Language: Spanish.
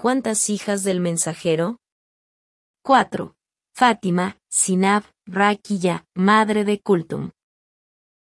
¿Cuántas hijas del mensajero? 4. Fátima, Sinab, Raquilla, madre de Kultum.